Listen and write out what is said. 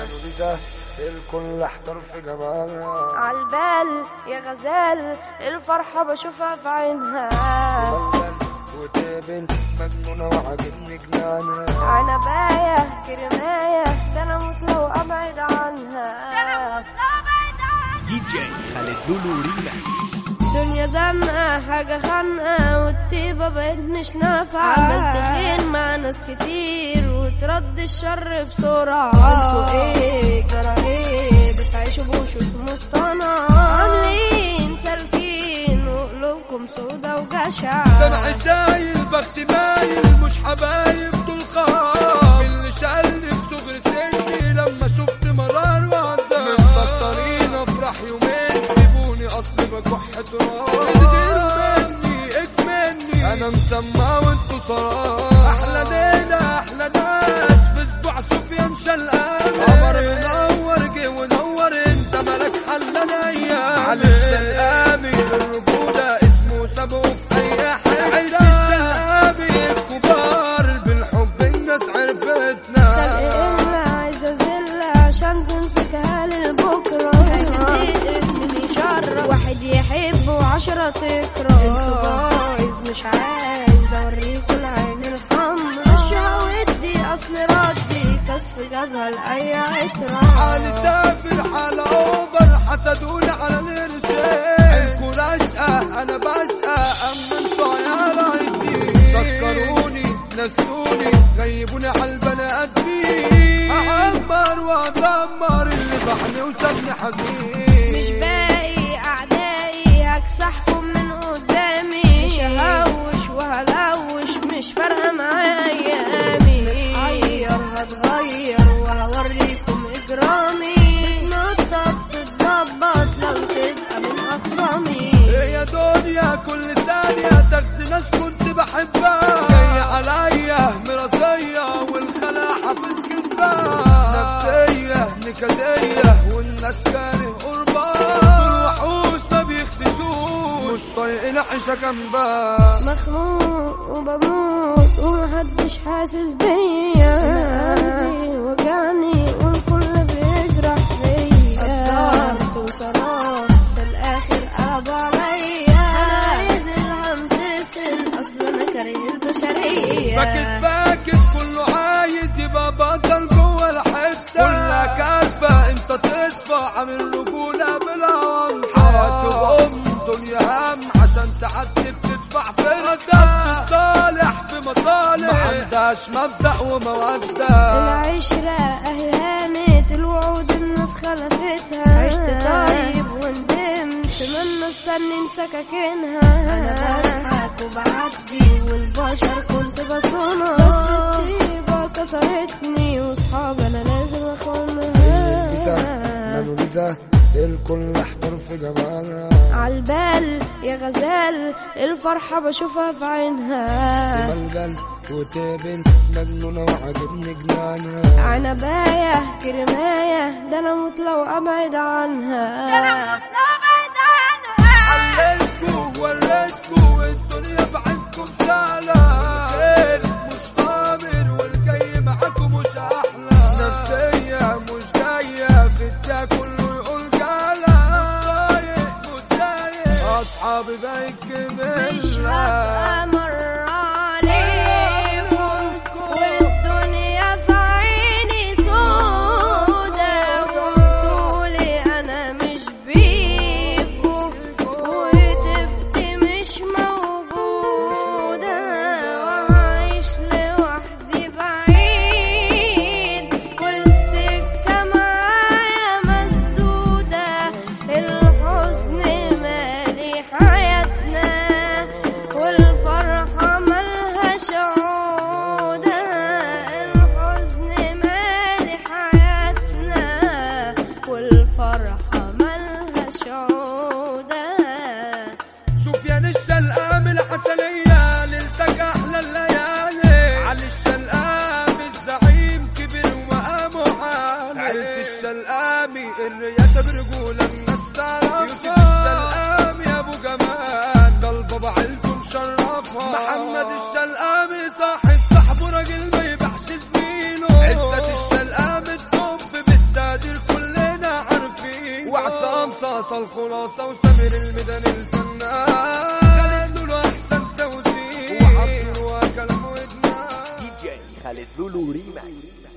مدرسة الكل احتار في جمالها عالبال يا غزال الفرحة بشوفها في عينها. وتابن مجنونة وعاجبني جنانها. عنباية كرماية ده أنا موت لو أبعد عنها. دي جي خالد لولو ريماكس دنيا زنقة حاجة خانقة والطيبة بقت مش نافعة. عملت خير مع ناس كتير. وترد الشر بسرعة. أنتوا إيه جرى إيه بتعيشوا بوشوش مصطنعة عاملين سالكين وقلوبكم سودا وجشعة دمع سايل بخت مايل مش حبايب طول خام اللي في صغر سني لما شفت مرار وعذاب متبطرين افرح يومين سيبوني اصل بكح تراب. مني اكمني. أنا مسمى وانتوا أحلى أحلى ناس في أسبوع سفيان شلقان قمر منور جه ونور انت ملك حلنا أيام علي الشلقامي الرجولة اسمه سابه في اي حاجة الشلقامي الكبار بالحب الناس عرفتنا إلا عايزة زلة عشان تمسكها للبكرة واحد يحب وعشرة تكره أنتوا بايظ مش عايز ردي كسف جابها لأي عترة حالي سافر حالة اوفر حسدوني على القرشين رشقة أنا بشقى أما أنتوا عيال عيدين سكروني نسوني غيبوني على البني آدمين. اعمر وأدمر اللي بحني وسابني حزين. كاره قربان دول وحوش ما بيختشوش مش طايقين عيشة جنبها مخنوق وبموت ومحدش حاسس بيا. قلبي وجعني والكل بيجرح فيا. قدرت وصرفت في الآخر قلب عليا. عايز الهم أصل أنا كاره البشرية. عامل رجولة بالعوام حياته ام دنيا هم عشان تعدي بتدفع في الرزق. صالح في مصالح. ما عندهاش مبدأ ومودة. العشرة اهي هانت الوعود الناس خلفتها عشت طيب وندمت. من استني سكاكينها. مدرسة الكل احتر في جمالها. عالبال يا غزال الفرحة بشوفها في عينها. ملجل وتابن مجنونة وعاجبني جنانها عنباية كرماية ده أنا موت لو أبعد عنها. ده أنا موت لو أبعد عنها. علمتكوا وريتكوا متضايق أصحابي بقيت الشلقام العسلية ليلتك أحلى الليالي. علي الشلقام الزعيم كبر ومقامه عالي عيلة الشلقامي الرياسة برجولة الناس تعرفها يوسف الشلقامي يا أبو جمال. ده البابا عيلته مشرفها محمد الشلقامي صاحب صاحبه راجل ما يبيعش زميله. عزة الشلقام الدنيا وعصام صاصة الخلاصة وسمير الميدان الفنان. Lulu Remax.